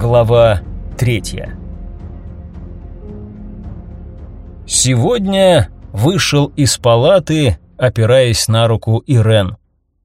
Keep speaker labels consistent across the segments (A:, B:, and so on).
A: Глава третья Сегодня вышел из палаты, опираясь на руку Ирен.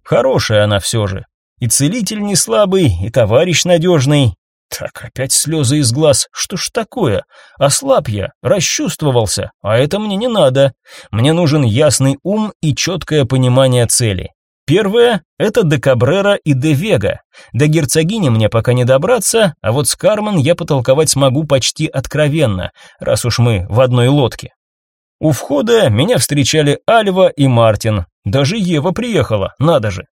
A: Хорошая она все же. И целитель не слабый, и товарищ надежный. Так, опять слезы из глаз. Что ж такое? Ослаб я, расчувствовался, а это мне не надо. Мне нужен ясный ум и четкое понимание цели. Первое – это до Кабрера и де Вега. До герцогини мне пока не добраться, а вот с Кармен я потолковать смогу почти откровенно, раз уж мы в одной лодке. У входа меня встречали Альва и Мартин. Даже Ева приехала, надо же.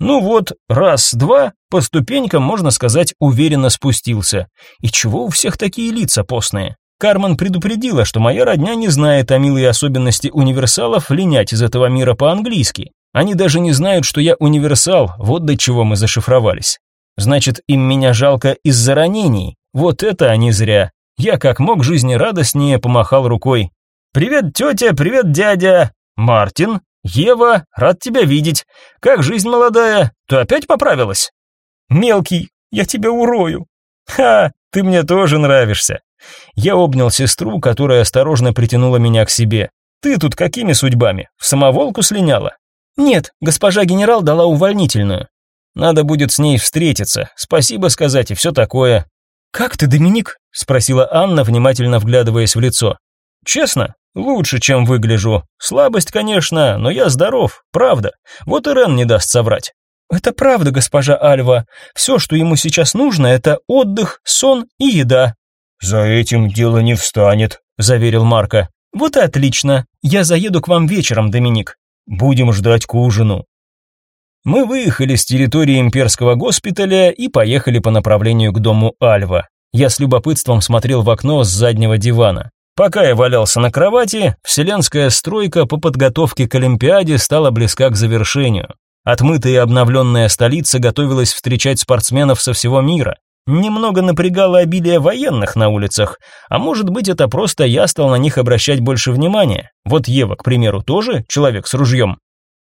A: Ну вот, раз-два, по ступенькам, можно сказать, уверенно спустился. И чего у всех такие лица постные? Кармен предупредила, что моя родня не знает о милой особенности универсалов линять из этого мира по-английски. Они даже не знают, что я универсал, вот до чего мы зашифровались. Значит, им меня жалко из-за ранений. Вот это они зря. Я как мог жизнерадостнее помахал рукой. «Привет, тетя, привет, дядя!» «Мартин, Ева, рад тебя видеть. Как жизнь молодая? Ты опять поправилась?» «Мелкий, я тебя урою». «Ха, ты мне тоже нравишься». Я обнял сестру, которая осторожно притянула меня к себе. «Ты тут какими судьбами? В самоволку слиняла?» «Нет, госпожа генерал дала увольнительную. Надо будет с ней встретиться, спасибо сказать и все такое». «Как ты, Доминик?» – спросила Анна, внимательно вглядываясь в лицо. «Честно, лучше, чем выгляжу. Слабость, конечно, но я здоров, правда. Вот и Рен не даст соврать». «Это правда, госпожа Альва. Все, что ему сейчас нужно, это отдых, сон и еда».
B: «За этим дело не встанет», – заверил Марко.
A: «Вот и отлично. Я заеду к вам вечером, Доминик.
B: Будем ждать к ужину.
A: Мы выехали с территории имперского госпиталя и поехали по направлению к дому Альва. Я с любопытством смотрел в окно с заднего дивана. Пока я валялся на кровати, вселенская стройка по подготовке к Олимпиаде стала близка к завершению. Отмытая и обновленная столица готовилась встречать спортсменов со всего мира. Немного напрягало обилие военных на улицах, а может быть это просто я стал на них обращать больше внимания. Вот Ева, к примеру, тоже человек с ружьем.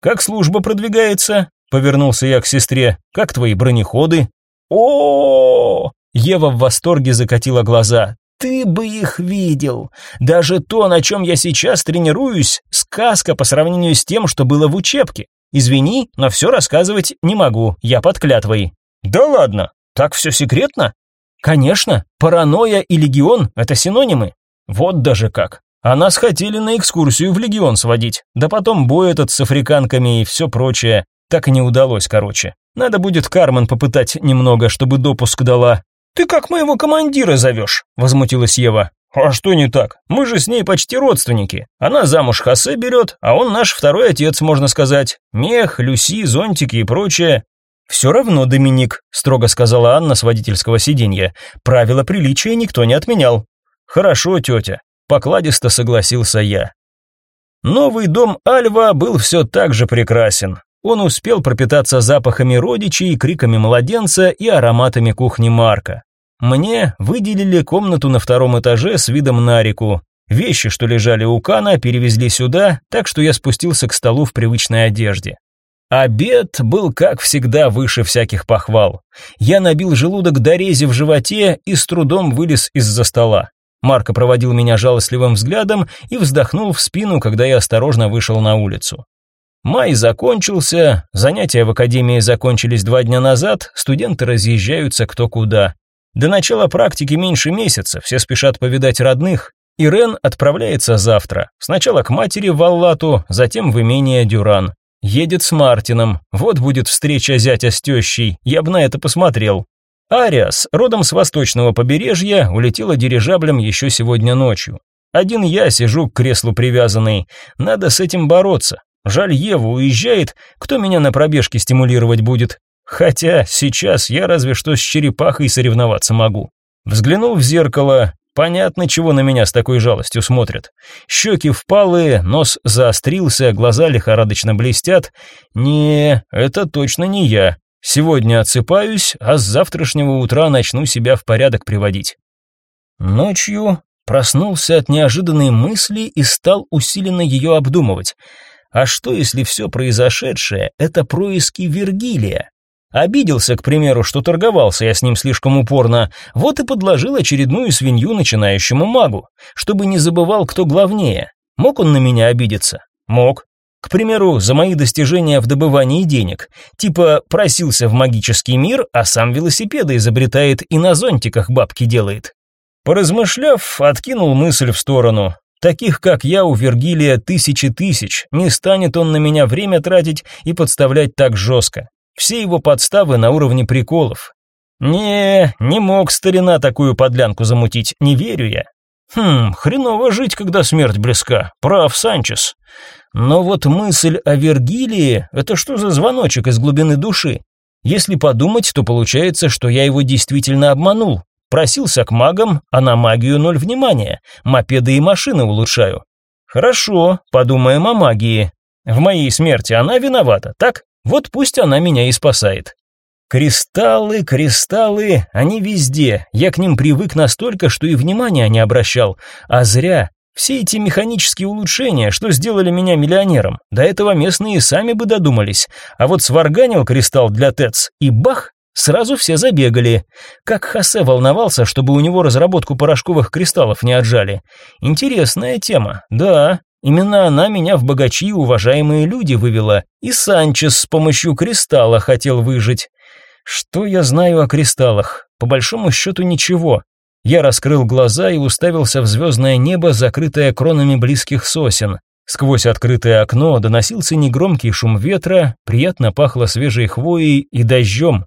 A: «Как служба продвигается?» — повернулся я к сестре. «Как твои бронеходы?» о, Ева в восторге закатила глаза. «Ты бы их видел! Даже то, на чем я сейчас тренируюсь, сказка по сравнению с тем, что было в учебке. Извини, но все рассказывать не могу, я под клятвой». «Да ладно!» Так все секретно? Конечно, паранойя и легион – это синонимы. Вот даже как. А нас хотели на экскурсию в легион сводить, да потом бой этот с африканками и все прочее. Так и не удалось, короче. Надо будет Кармен попытать немного, чтобы допуск дала. Ты как моего командира зовешь? Возмутилась Ева. А что не так? Мы же с ней почти родственники. Она замуж Хосе берет, а он наш второй отец, можно сказать. Мех, Люси, зонтики и прочее. «Все равно, Доминик», — строго сказала Анна с водительского сиденья, «правила приличия никто не отменял». «Хорошо, тетя», — покладисто согласился я. Новый дом Альва был все так же прекрасен. Он успел пропитаться запахами родичей, криками младенца и ароматами кухни Марка. Мне выделили комнату на втором этаже с видом на реку. Вещи, что лежали у Кана, перевезли сюда, так что я спустился к столу в привычной одежде. Обед был, как всегда, выше всяких похвал. Я набил желудок до рези в животе и с трудом вылез из-за стола. Марко проводил меня жалостливым взглядом и вздохнул в спину, когда я осторожно вышел на улицу. Май закончился, занятия в академии закончились два дня назад, студенты разъезжаются кто куда. До начала практики меньше месяца, все спешат повидать родных. Ирен отправляется завтра. Сначала к матери в Аллату, затем в имение Дюран. Едет с Мартином. Вот будет встреча зятя с тещей. Я бы на это посмотрел. Ариас, родом с восточного побережья, улетела дирижаблем еще сегодня ночью. Один я сижу к креслу привязанный. Надо с этим бороться. Жаль, Ева уезжает, кто меня на пробежке стимулировать будет? Хотя сейчас я разве что с черепахой соревноваться могу. Взглянул в зеркало, Понятно, чего на меня с такой жалостью смотрят. Щеки впалые, нос заострился, глаза лихорадочно блестят. Не, это точно не я. Сегодня отсыпаюсь, а с завтрашнего утра начну себя в порядок приводить. Ночью проснулся от неожиданной мысли и стал усиленно ее обдумывать. А что, если все произошедшее — это происки Вергилия? Обиделся, к примеру, что торговался я с ним слишком упорно, вот и подложил очередную свинью начинающему магу, чтобы не забывал, кто главнее. Мог он на меня обидеться? Мог. К примеру, за мои достижения в добывании денег. Типа просился в магический мир, а сам велосипеды изобретает и на зонтиках бабки делает. Поразмышляв, откинул мысль в сторону. Таких, как я, у Вергилия тысячи тысяч. Не станет он на меня время тратить и подставлять так жестко. Все его подставы на уровне приколов. Не, не мог старина такую подлянку замутить, не верю я. Хм, хреново жить, когда смерть близка. Прав Санчес. Но вот мысль о Вергилии — это что за звоночек из глубины души? Если подумать, то получается, что я его действительно обманул. Просился к магам, а на магию ноль внимания. Мопеды и машины улучшаю. Хорошо, подумаем о магии. В моей смерти она виновата, так? Вот пусть она меня и спасает. Кристаллы, кристаллы, они везде. Я к ним привык настолько, что и внимания не обращал. А зря. Все эти механические улучшения, что сделали меня миллионером, до этого местные сами бы додумались. А вот сварганил кристалл для ТЭЦ, и бах, сразу все забегали. Как Хосе волновался, чтобы у него разработку порошковых кристаллов не отжали. Интересная тема, да. Именно она меня в богачи уважаемые люди вывела, и Санчес с помощью кристалла хотел выжить. Что я знаю о кристаллах? По большому счету ничего. Я раскрыл глаза и уставился в звездное небо, закрытое кронами близких сосен. Сквозь открытое окно доносился негромкий шум ветра, приятно пахло свежей хвоей и дождем.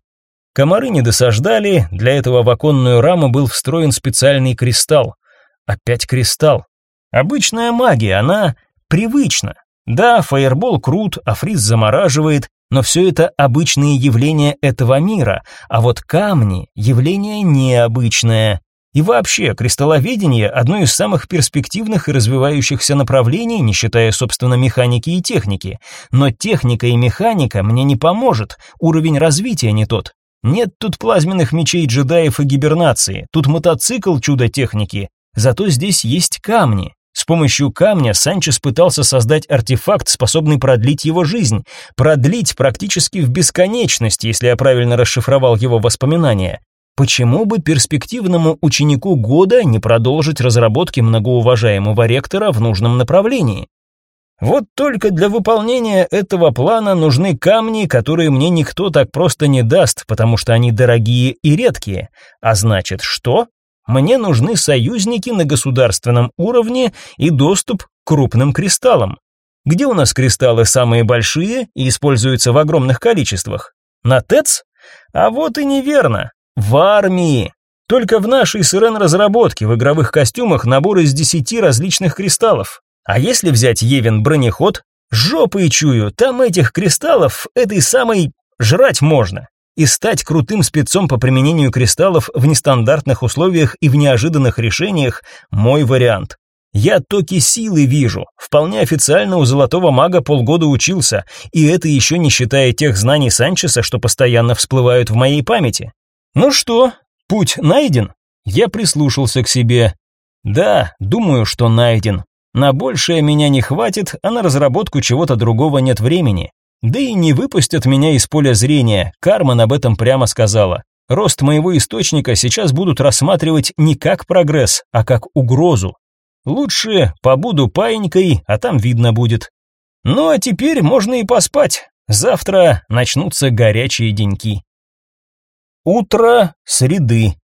A: Комары не досаждали, для этого в оконную раму был встроен специальный кристалл. Опять кристалл. Обычная магия, она привычна. Да, фаербол крут, а фриз замораживает, но все это обычные явления этого мира, а вот камни – явление необычное. И вообще, кристалловедение – одно из самых перспективных и развивающихся направлений, не считая, собственно, механики и техники. Но техника и механика мне не поможет, уровень развития не тот. Нет тут плазменных мечей джедаев и гибернации, тут мотоцикл чудо техники, зато здесь есть камни. С помощью камня Санчес пытался создать артефакт, способный продлить его жизнь, продлить практически в бесконечность, если я правильно расшифровал его воспоминания. Почему бы перспективному ученику года не продолжить разработки многоуважаемого ректора в нужном направлении? Вот только для выполнения этого плана нужны камни, которые мне никто так просто не даст, потому что они дорогие и редкие. А значит, что? Мне нужны союзники на государственном уровне и доступ к крупным кристаллам. Где у нас кристаллы самые большие и используются в огромных количествах? На ТЭЦ? А вот и неверно. В армии. Только в нашей СРН-разработке в игровых костюмах набор из десяти различных кристаллов. А если взять Евин бронеход, жопой чую, там этих кристаллов этой самой жрать можно. И стать крутым спецом по применению кристаллов в нестандартных условиях и в неожиданных решениях – мой вариант. Я токи силы вижу, вполне официально у золотого мага полгода учился, и это еще не считая тех знаний Санчеса, что постоянно всплывают в моей памяти. Ну что, путь найден? Я прислушался к себе. Да, думаю, что найден. На большее меня не хватит, а на разработку чего-то другого нет времени. Да и не выпустят меня из поля зрения, Кармен об этом прямо сказала. Рост моего источника сейчас будут рассматривать не как прогресс, а как угрозу. Лучше побуду паинькой, а там видно будет. Ну а теперь можно и поспать. Завтра начнутся горячие деньки. Утро среды.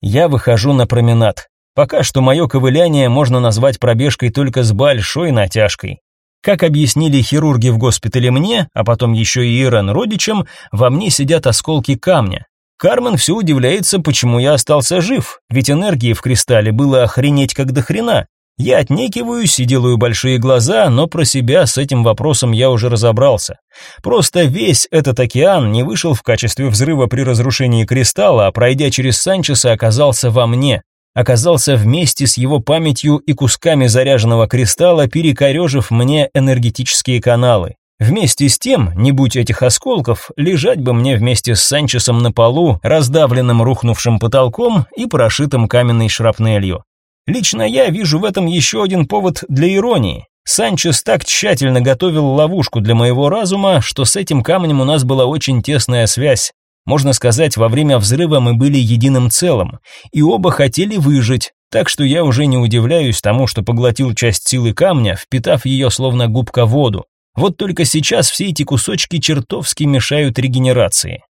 A: Я выхожу на променад. Пока что мое ковыляние можно назвать пробежкой только с большой натяжкой. Как объяснили хирурги в госпитале мне, а потом еще и Ирен родичам, во мне сидят осколки камня. Кармен все удивляется, почему я остался жив, ведь энергии в кристалле было охренеть как до хрена. Я отнекиваюсь и делаю большие глаза, но про себя с этим вопросом я уже разобрался. Просто весь этот океан не вышел в качестве взрыва при разрушении кристалла, а пройдя через Санчеса оказался во мне. Оказался вместе с его памятью и кусками заряженного кристалла, перекорежив мне энергетические каналы. Вместе с тем, не будь этих осколков, лежать бы мне вместе с Санчесом на полу, раздавленным рухнувшим потолком и прошитым каменной шрапнелью. Лично я вижу в этом еще один повод для иронии. Санчес так тщательно готовил ловушку для моего разума, что с этим камнем у нас была очень тесная связь. Можно сказать, во время взрыва мы были единым целым, и оба хотели выжить, так что я уже не удивляюсь тому, что поглотил часть силы камня, впитав ее словно губка воду. Вот только сейчас все эти кусочки чертовски мешают регенерации.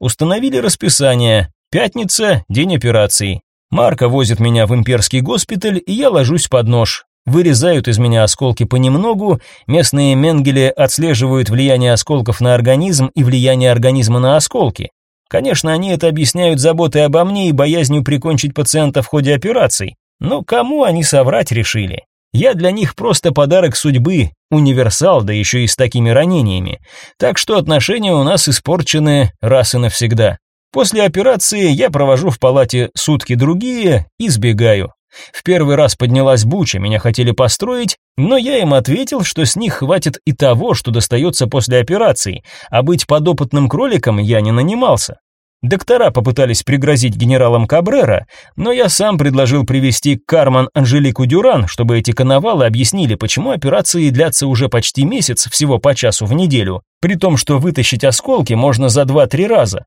A: Установили расписание. Пятница – день операций. Марка возит меня в имперский госпиталь, и я ложусь под нож. Вырезают из меня осколки понемногу, местные Менгеле отслеживают влияние осколков на организм и влияние организма на осколки. Конечно, они это объясняют заботой обо мне и боязнью прикончить пациента в ходе операций, но кому они соврать решили? Я для них просто подарок судьбы, универсал, да еще и с такими ранениями. Так что отношения у нас испорчены раз и навсегда. После операции я провожу в палате сутки другие и сбегаю. В первый раз поднялась буча, меня хотели построить, но я им ответил, что с них хватит и того, что достается после операции, а быть подопытным кроликом я не нанимался. Доктора попытались пригрозить генералам Кабрера, но я сам предложил привести Карман Анжелику Дюран, чтобы эти коновалы объяснили, почему операции длятся уже почти месяц, всего по часу в неделю, при том, что вытащить осколки можно за 2-3 раза.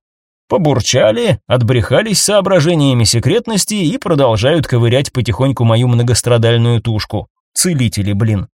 A: Побурчали, отбрехались соображениями секретности и продолжают ковырять потихоньку мою многострадальную тушку. Целители, блин.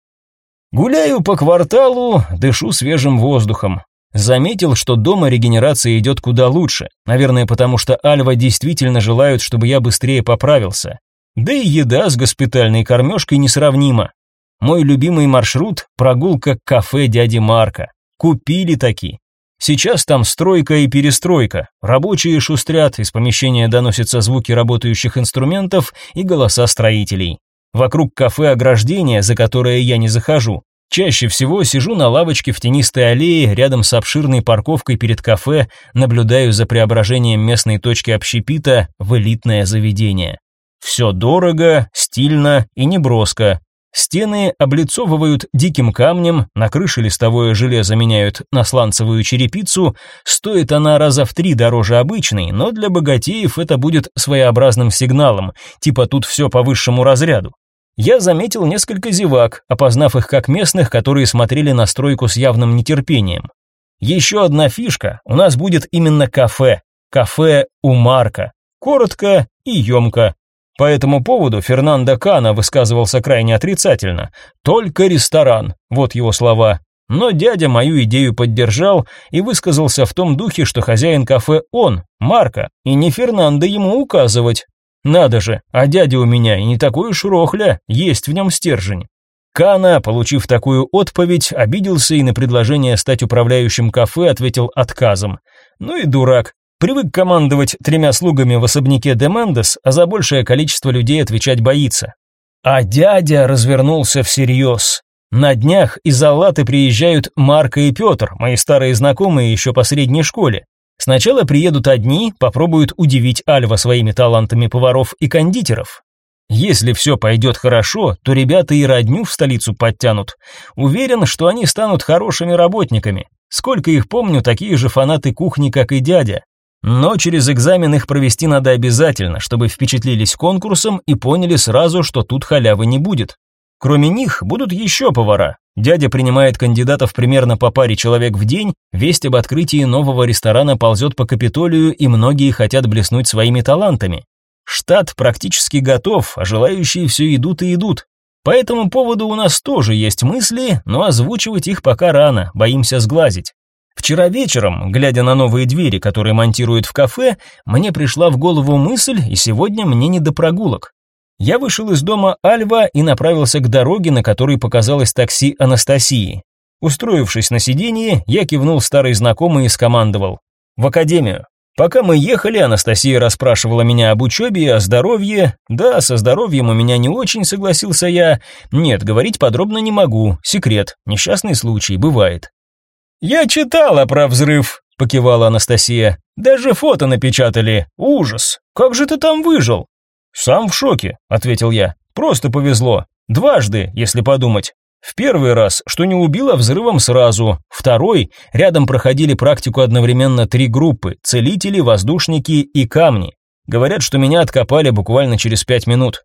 A: Гуляю по кварталу, дышу свежим воздухом. Заметил, что дома регенерация идет куда лучше. Наверное, потому что Альва действительно желают, чтобы я быстрее поправился. Да и еда с госпитальной кормежкой несравнима. Мой любимый маршрут – прогулка к кафе дяди Марка. Купили таки. Сейчас там стройка и перестройка. Рабочие шустрят, из помещения доносятся звуки работающих инструментов и голоса строителей. Вокруг кафе ограждение, за которое я не захожу. Чаще всего сижу на лавочке в тенистой аллее рядом с обширной парковкой перед кафе, наблюдаю за преображением местной точки общепита в элитное заведение. Все дорого, стильно и неброско. Стены облицовывают диким камнем, на крыше листовое железо меняют на сланцевую черепицу, стоит она раза в три дороже обычной, но для богатеев это будет своеобразным сигналом, типа тут все по высшему разряду. Я заметил несколько зевак, опознав их как местных, которые смотрели на стройку с явным нетерпением. Еще одна фишка, у нас будет именно кафе. Кафе у Марка. Коротко и емко. По этому поводу Фернандо Кана высказывался крайне отрицательно. «Только ресторан», вот его слова. Но дядя мою идею поддержал и высказался в том духе, что хозяин кафе он, Марко, и не Фернандо ему указывать. Надо же, а дядя у меня и не такой уж рохля, есть в нем стержень. Кана, получив такую отповедь, обиделся и на предложение стать управляющим кафе ответил отказом. Ну и дурак, Привык командовать тремя слугами в особняке де Мендес, а за большее количество людей отвечать боится. А дядя развернулся всерьез. На днях из Аллаты приезжают Марка и Петр, мои старые знакомые еще по средней школе. Сначала приедут одни, попробуют удивить Альва своими талантами поваров и кондитеров. Если все пойдет хорошо, то ребята и родню в столицу подтянут. Уверен, что они станут хорошими работниками. Сколько их помню, такие же фанаты кухни, как и дядя. Но через экзамен их провести надо обязательно, чтобы впечатлились конкурсом и поняли сразу, что тут халявы не будет. Кроме них будут еще повара. Дядя принимает кандидатов примерно по паре человек в день, весть об открытии нового ресторана ползет по Капитолию, и многие хотят блеснуть своими талантами. Штат практически готов, а желающие все идут и идут. По этому поводу у нас тоже есть мысли, но озвучивать их пока рано, боимся сглазить. Вчера вечером, глядя на новые двери, которые монтируют в кафе, мне пришла в голову мысль, и сегодня мне не до прогулок. Я вышел из дома Альва и направился к дороге, на которой показалось такси Анастасии. Устроившись на сиденье, я кивнул старой знакомой и скомандовал: "В академию". Пока мы ехали, Анастасия расспрашивала меня об учебе и о здоровье. Да, со здоровьем у меня не очень, согласился я. Нет, говорить подробно не могу. Секрет. Несчастный случай бывает. «Я читала про взрыв», — покивала Анастасия. «Даже фото напечатали. Ужас! Как же ты там выжил?» «Сам в шоке», — ответил я. «Просто повезло. Дважды, если подумать. В первый раз, что не убило взрывом сразу. Второй, рядом проходили практику одновременно три группы – целители, воздушники и камни. Говорят, что меня откопали буквально через пять минут.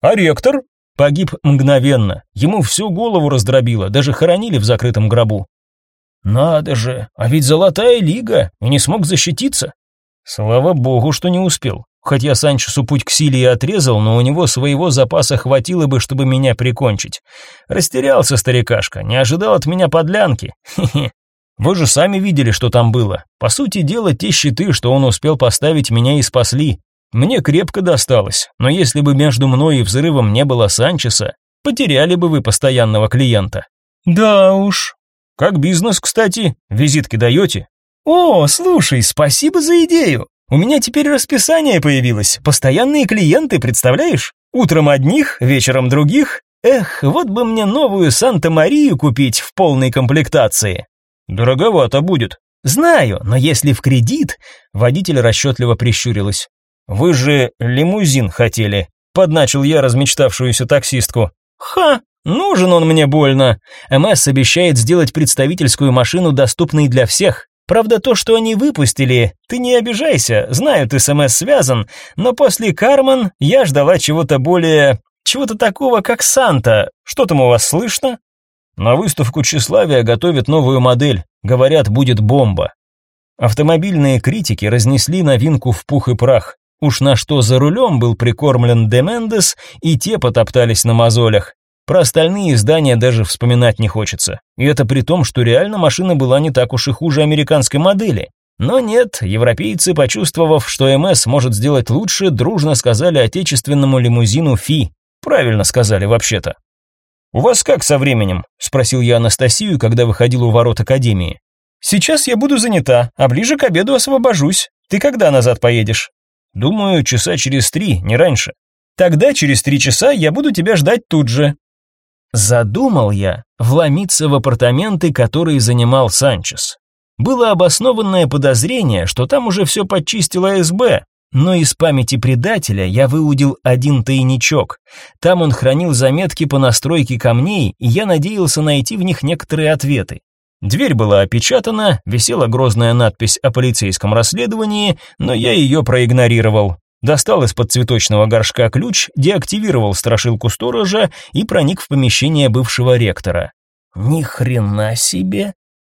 A: «А ректор?» Погиб мгновенно, ему всю голову раздробило, даже хоронили в закрытом гробу. Надо же, а ведь золотая лига, и не смог защититься. Слава богу, что не успел. Хоть я Санчесу путь к силе и отрезал, но у него своего запаса хватило бы, чтобы меня прикончить. Растерялся старикашка, не ожидал от меня подлянки. Хе-хе. Вы же сами видели, что там было. По сути дела, те щиты, что он успел поставить, меня и спасли. Мне крепко досталось, но если бы между мной и взрывом не было Санчеса, потеряли бы вы постоянного клиента.
B: Да уж.
A: Как бизнес, кстати? Визитки даете?
B: О, слушай, спасибо за идею. У меня теперь расписание появилось. Постоянные клиенты, представляешь? Утром одних, вечером других. Эх, вот бы мне новую Санта-Марию купить в полной комплектации.
A: Дороговато будет.
B: Знаю, но если в кредит, водитель расчетливо прищурилась.
A: Вы же лимузин хотели, подначил я размечтавшуюся таксистку.
B: Ха, нужен он мне больно. МС обещает сделать представительскую машину доступной для всех. Правда, то, что они выпустили, ты не обижайся, знаю, ты с МС связан, но после Карман я ждала чего-то более... чего-то такого, как Санта. Что там у вас слышно?
A: На выставку тщеславия готовят новую модель. Говорят, будет бомба. Автомобильные критики разнесли новинку в пух и прах. Уж на что за рулем был прикормлен Демендес, и те потоптались на мозолях. Про остальные издания даже вспоминать не хочется. И это при том, что реально машина была не так уж и хуже американской модели. Но нет, европейцы, почувствовав, что МС может сделать лучше, дружно сказали отечественному лимузину Фи. Правильно сказали вообще-то. «У вас как со временем?» – спросил я Анастасию, когда выходил у ворот академии.
B: «Сейчас я буду занята, а ближе к обеду освобожусь. Ты когда назад поедешь?»
A: «Думаю, часа через три, не раньше».
B: «Тогда через три часа я буду тебя ждать тут же».
A: Задумал я вломиться в апартаменты, которые занимал Санчес. Было обоснованное подозрение, что там уже все подчистила СБ, но из памяти предателя я выудил один тайничок. Там он хранил заметки по настройке камней, и я надеялся найти в них некоторые ответы. Дверь была опечатана, висела грозная надпись о полицейском расследовании, но я ее проигнорировал. Достал из-под цветочного горшка ключ, деактивировал страшилку сторожа и проник в помещение бывшего ректора. Ни хрена себе!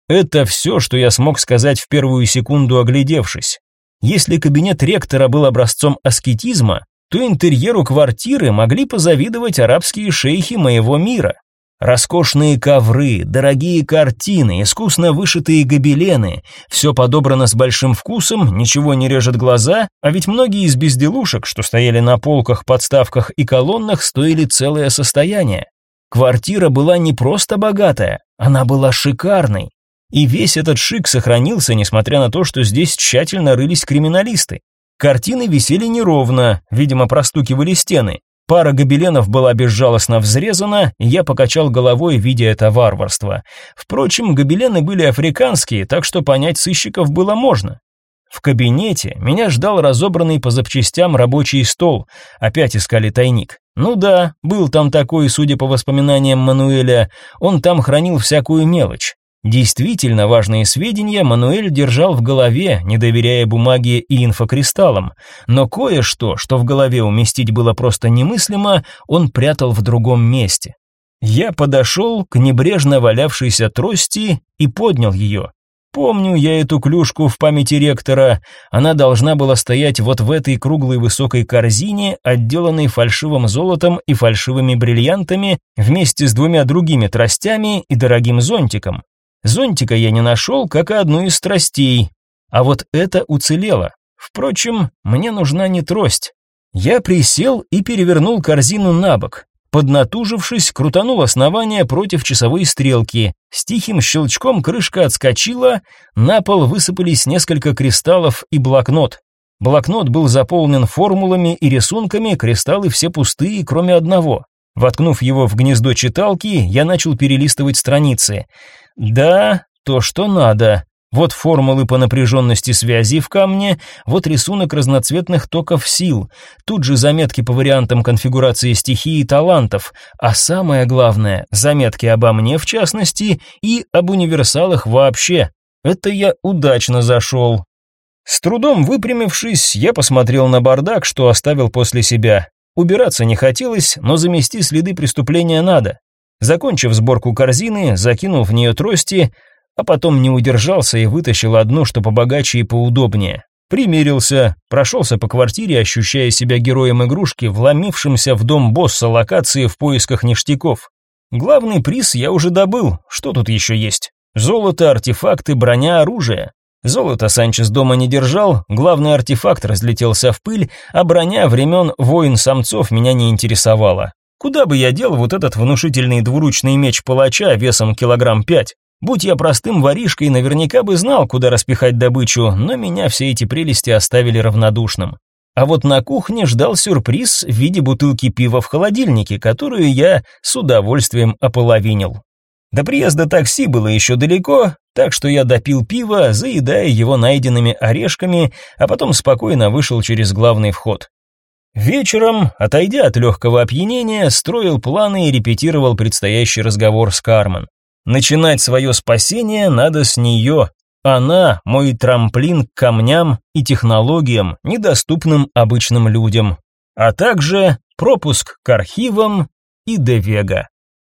A: Это все, что я смог сказать в первую секунду, оглядевшись. Если кабинет ректора был образцом аскетизма, то интерьеру квартиры могли позавидовать арабские шейхи моего мира. Роскошные ковры, дорогие картины, искусно вышитые гобелены – все подобрано с большим вкусом, ничего не режет глаза, а ведь многие из безделушек, что стояли на полках, подставках и колоннах, стоили целое состояние. Квартира была не просто богатая, она была шикарной. И весь этот шик сохранился, несмотря на то, что здесь тщательно рылись криминалисты. Картины висели неровно, видимо, простукивали стены. Пара гобеленов была безжалостно взрезана, и я покачал головой, видя это варварство. Впрочем, гобелены были африканские, так что понять сыщиков было можно. В кабинете меня ждал разобранный по запчастям рабочий стол. Опять искали тайник. Ну да, был там такой, судя по воспоминаниям Мануэля, он там хранил всякую мелочь. Действительно важные сведения Мануэль держал в голове, не доверяя бумаге и инфокристаллам, но кое-что, что в голове уместить было просто немыслимо, он прятал в другом месте. Я подошел к небрежно валявшейся трости и поднял ее. Помню я эту клюшку в памяти ректора, она должна была стоять вот в этой круглой высокой корзине, отделанной фальшивым золотом и фальшивыми бриллиантами, вместе с двумя другими тростями и дорогим зонтиком. Зонтика я не нашел, как и одну из страстей, а вот это уцелело. Впрочем, мне нужна не трость. Я присел и перевернул корзину на бок. Поднатужившись, крутанул основание против часовой стрелки. С тихим щелчком крышка отскочила, на пол высыпались несколько кристаллов и блокнот. Блокнот был заполнен формулами и рисунками, кристаллы все пустые, кроме одного. Воткнув его в гнездо читалки, я начал перелистывать страницы. Да, то, что надо. Вот формулы по напряженности связи в камне, вот рисунок разноцветных токов сил, тут же заметки по вариантам конфигурации стихий и талантов, а самое главное, заметки обо мне в частности и об универсалах вообще. Это я удачно зашел. С трудом выпрямившись, я посмотрел на бардак, что оставил после себя. Убираться не хотелось, но замести следы преступления надо. Закончив сборку корзины, закинул в нее трости, а потом не удержался и вытащил одну, что побогаче и поудобнее. Примерился, прошелся по квартире, ощущая себя героем игрушки, вломившимся в дом босса локации в поисках ништяков. Главный приз я уже добыл, что тут еще есть? Золото, артефакты, броня, оружие. Золото Санчес дома не держал, главный артефакт разлетелся в пыль, а броня времен воин-самцов меня не интересовала. Куда бы я дел вот этот внушительный двуручный меч палача весом килограмм пять? Будь я простым воришкой, наверняка бы знал, куда распихать добычу, но меня все эти прелести оставили равнодушным. А вот на кухне ждал сюрприз в виде бутылки пива в холодильнике, которую я с удовольствием ополовинил. До приезда такси было еще далеко, так что я допил пиво, заедая его найденными орешками, а потом спокойно вышел через главный вход. Вечером, отойдя от легкого опьянения, строил планы и репетировал предстоящий разговор с Кармен. Начинать свое спасение надо с нее. Она – мой трамплин к камням и технологиям, недоступным обычным людям, а также пропуск к архивам и Девега.